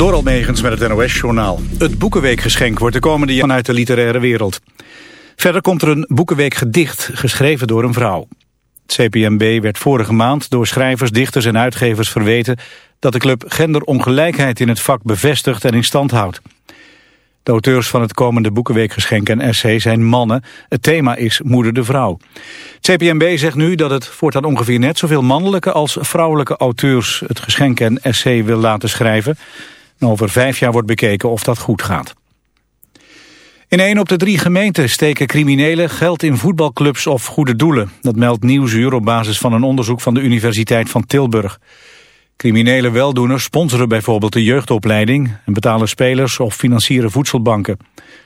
Door Megens met het NOS-journaal. Het Boekenweekgeschenk wordt de komende jaar vanuit de literaire wereld. Verder komt er een Boekenweekgedicht, geschreven door een vrouw. Het CPMB werd vorige maand door schrijvers, dichters en uitgevers verweten... dat de club genderongelijkheid in het vak bevestigt en in stand houdt. De auteurs van het komende Boekenweekgeschenk en essay zijn mannen. Het thema is Moeder de Vrouw. Het CPMB zegt nu dat het voortaan ongeveer net zoveel mannelijke als vrouwelijke auteurs het geschenk en essay wil laten schrijven. Over vijf jaar wordt bekeken of dat goed gaat. In één op de drie gemeenten steken criminelen geld in voetbalclubs of goede doelen. Dat meldt Nieuwsuur op basis van een onderzoek van de Universiteit van Tilburg. Criminele weldoeners sponsoren bijvoorbeeld de jeugdopleiding... en betalen spelers of financieren voedselbanken.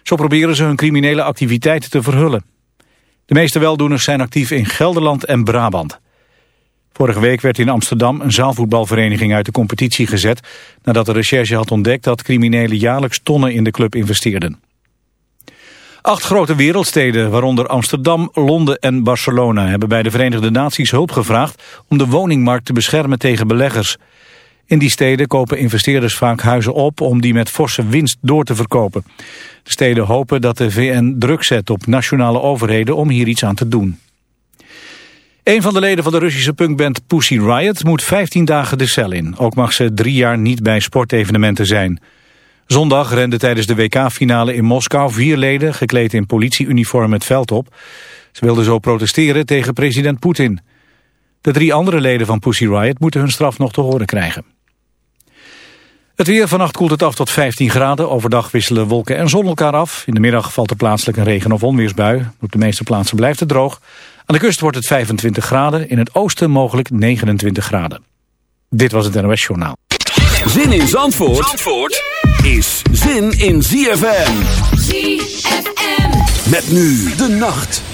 Zo proberen ze hun criminele activiteiten te verhullen. De meeste weldoeners zijn actief in Gelderland en Brabant. Vorige week werd in Amsterdam een zaalvoetbalvereniging uit de competitie gezet... nadat de recherche had ontdekt dat criminelen jaarlijks tonnen in de club investeerden. Acht grote wereldsteden, waaronder Amsterdam, Londen en Barcelona... hebben bij de Verenigde Naties hulp gevraagd om de woningmarkt te beschermen tegen beleggers. In die steden kopen investeerders vaak huizen op om die met forse winst door te verkopen. De steden hopen dat de VN druk zet op nationale overheden om hier iets aan te doen. Een van de leden van de Russische punkband Pussy Riot moet 15 dagen de cel in. Ook mag ze drie jaar niet bij sportevenementen zijn. Zondag renden tijdens de WK-finale in Moskou vier leden... gekleed in politieuniform het veld op. Ze wilden zo protesteren tegen president Poetin. De drie andere leden van Pussy Riot moeten hun straf nog te horen krijgen. Het weer vannacht koelt het af tot 15 graden. Overdag wisselen wolken en zon elkaar af. In de middag valt er plaatselijk een regen- of onweersbui. Op de meeste plaatsen blijft het droog. Aan de kust wordt het 25 graden. In het oosten mogelijk 29 graden. Dit was het NOS Journaal. Zin in Zandvoort, Zandvoort is zin in ZFM. ZFM. Met nu de nacht.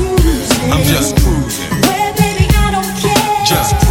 I'm just cruising. Well, baby, I don't care. Just cruising.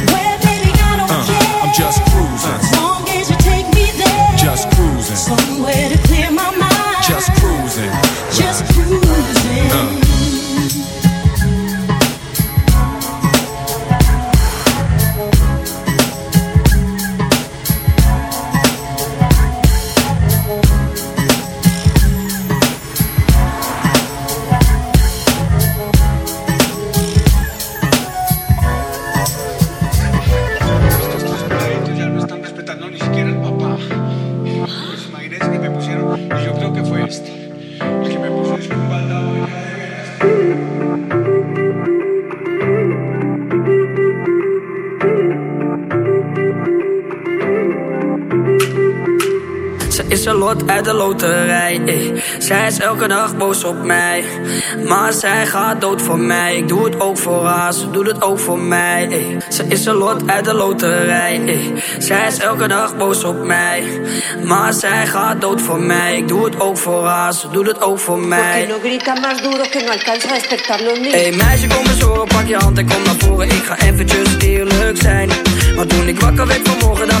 Zij is elke dag boos op mij. Maar zij gaat dood voor mij. Ik doe het ook voor haar, ze doet het ook voor mij. Ze is een lot uit de loterij. Zij is elke dag boos op mij. Maar zij gaat dood voor mij. Ik doe het ook voor haar, ze doet het ook voor mij. no grita más duro que no alcanza a despertar los niños. Hey meisje, kom eens horen, pak je hand en kom naar voren. Ik ga eventjes eerlijk zijn. Maar toen ik wakker werd vanmorgen, dacht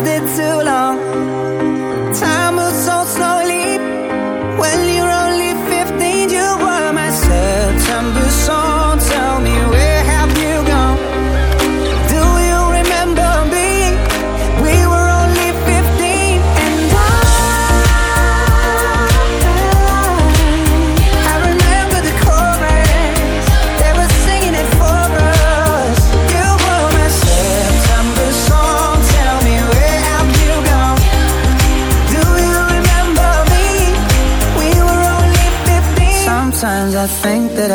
summer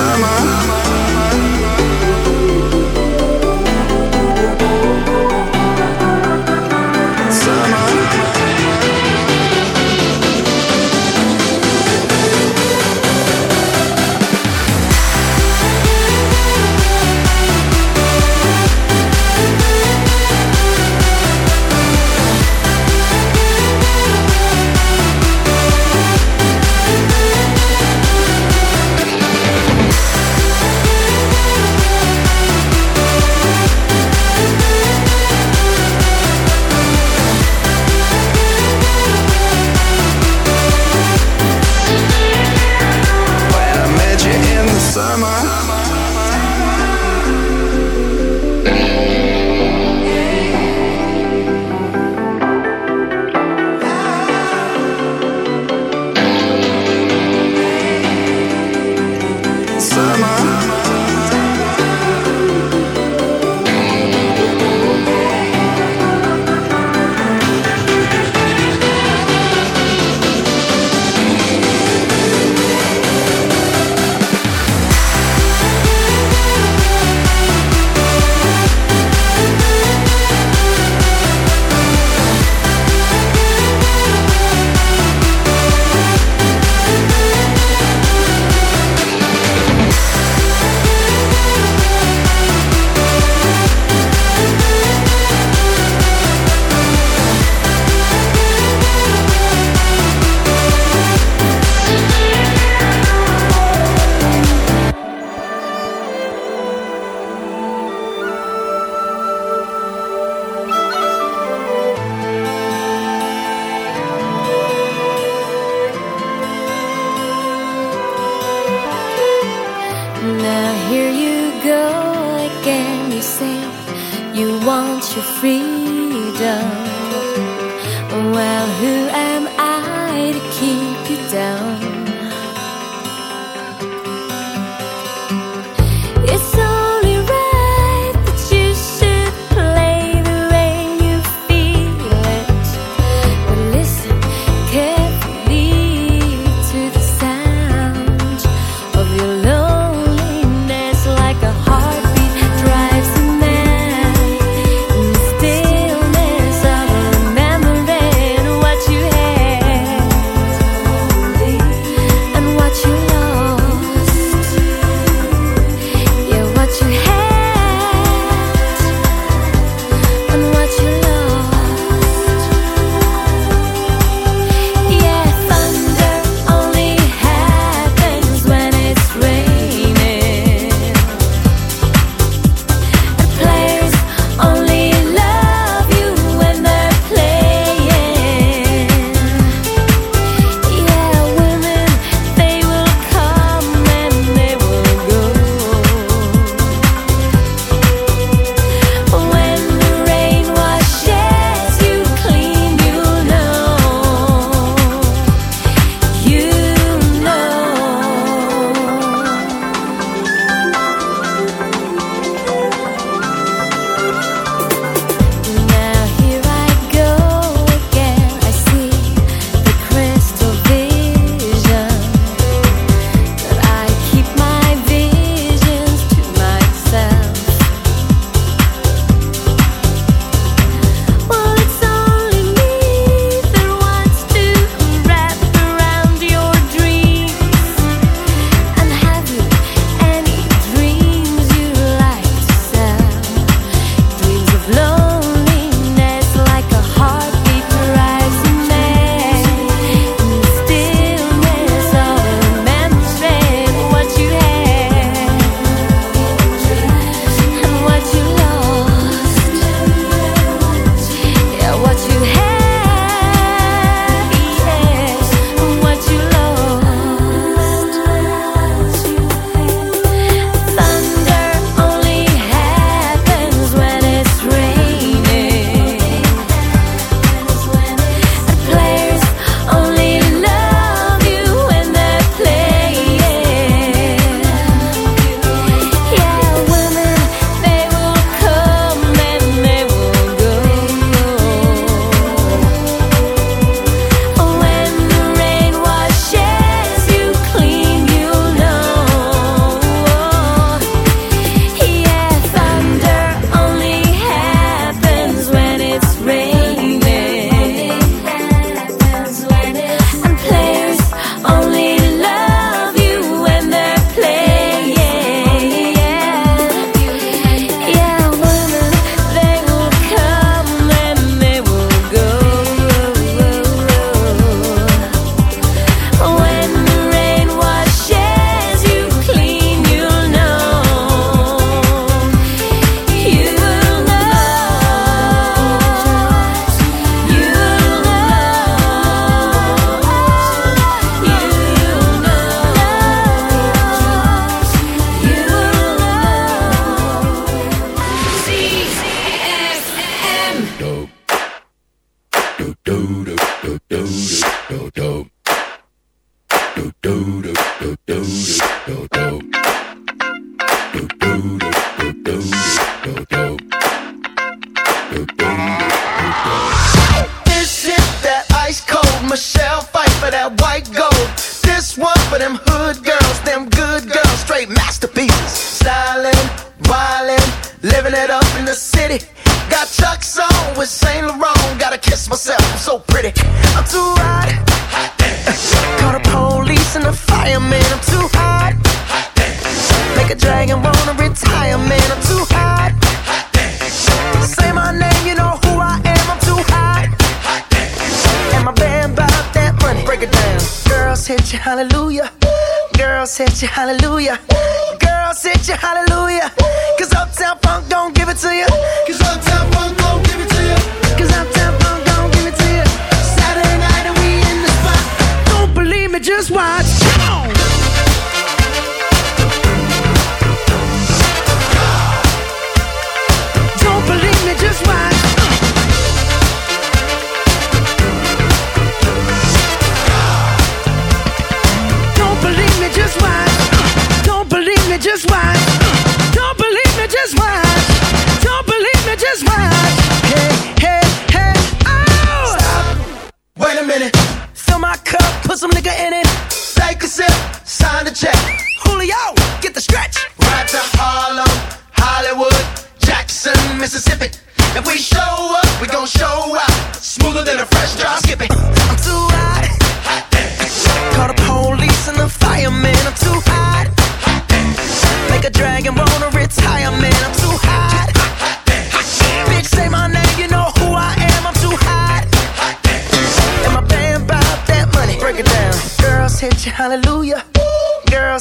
Summer. Want your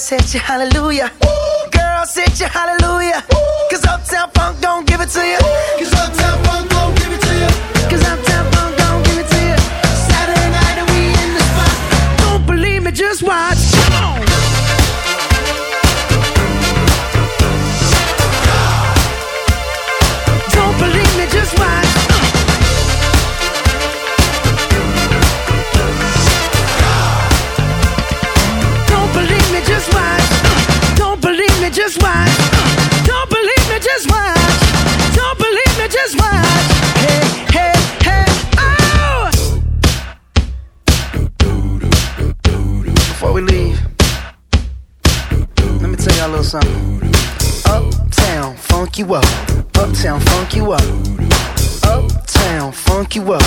Set you hallelujah. Ooh. Girls you hallelujah. Ooh. Cause Uptown Funk don't give it to you. Ooh. Cause Uptown some. Uptown, funk you up. Uptown, funk you up. Uptown, funk you up.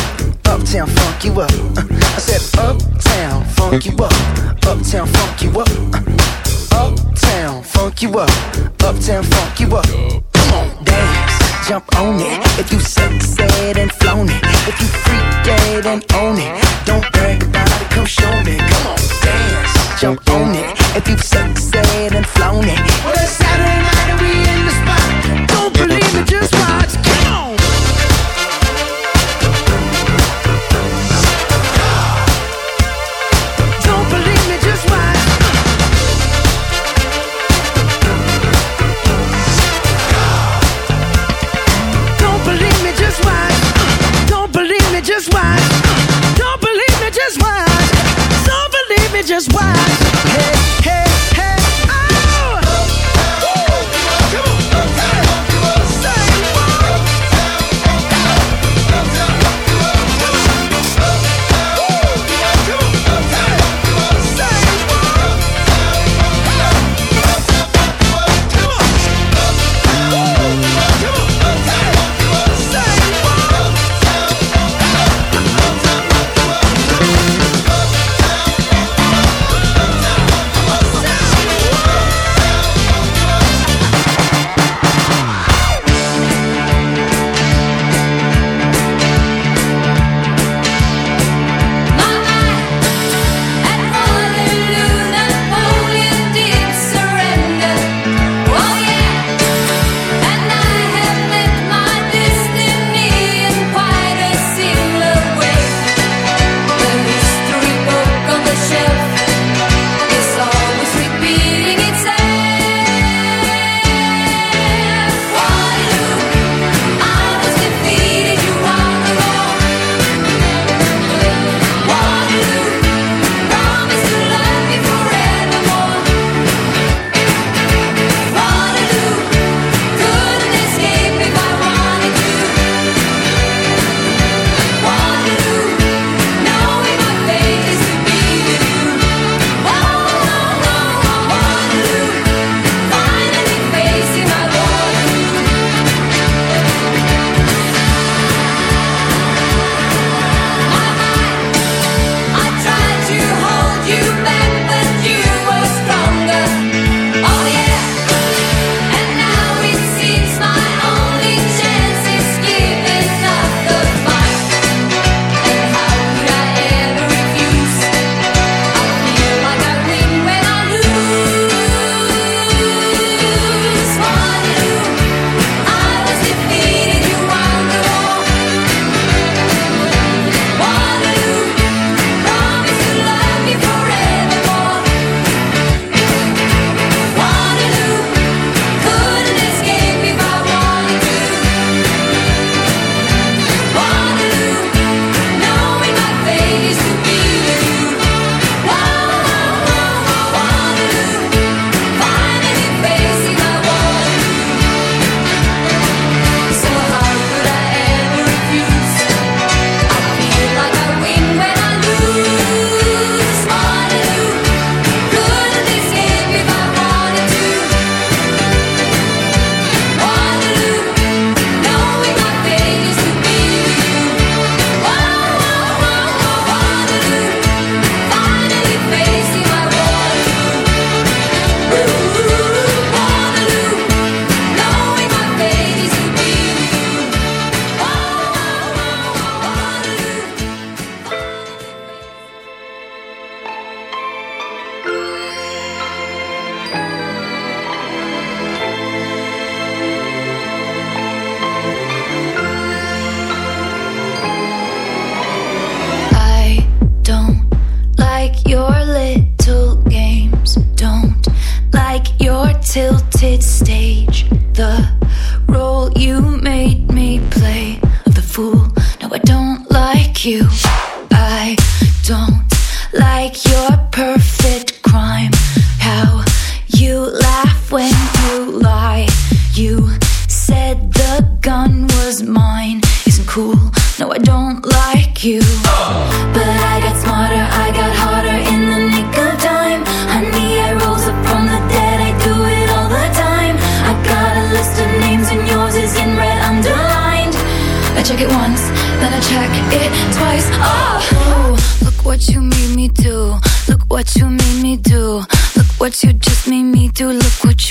Uptown, funk you up. Uh, I said, Uptown, funk you up. Uptown, funk you up. Uh, uptown, funk you up. Uptown, funk you up. Come on, dance, jump on it. If you suck, it and flown it. If you freak dead and own it. Don't brag about it, come show me. Come on, dance don't own it. If you've sexed and flown it. Saturday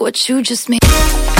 What you just made.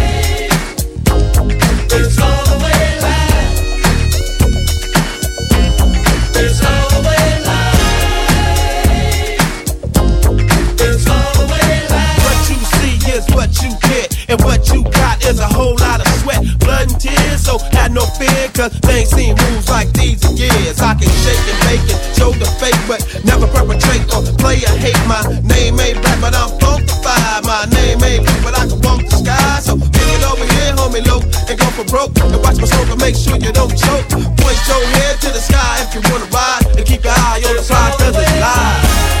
Is what you get and what you got is a whole lot tears. So have no fear, cause they ain't seen moves like these in years. I can shake and bake it, show the fake, but never perpetrate or play or hate. My name ain't black, but I'm funkified. My name ain't blue, but I can walk the sky. So take it over here, homie, low, and go for broke. And watch my smoke and make sure you don't choke. Point your head to the sky if you wanna ride, and keep your eye on the prize, cause it's live.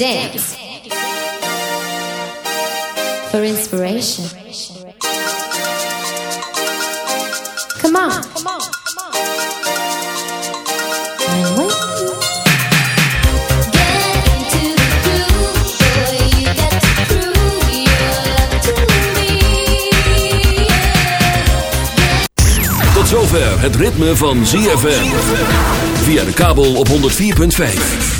dance for inspiration. Come on. I'm waiting. Get into the groove, boy. You got to prove your love to me. Tot zover het ritme van ZFM. Via de kabel op 104.5.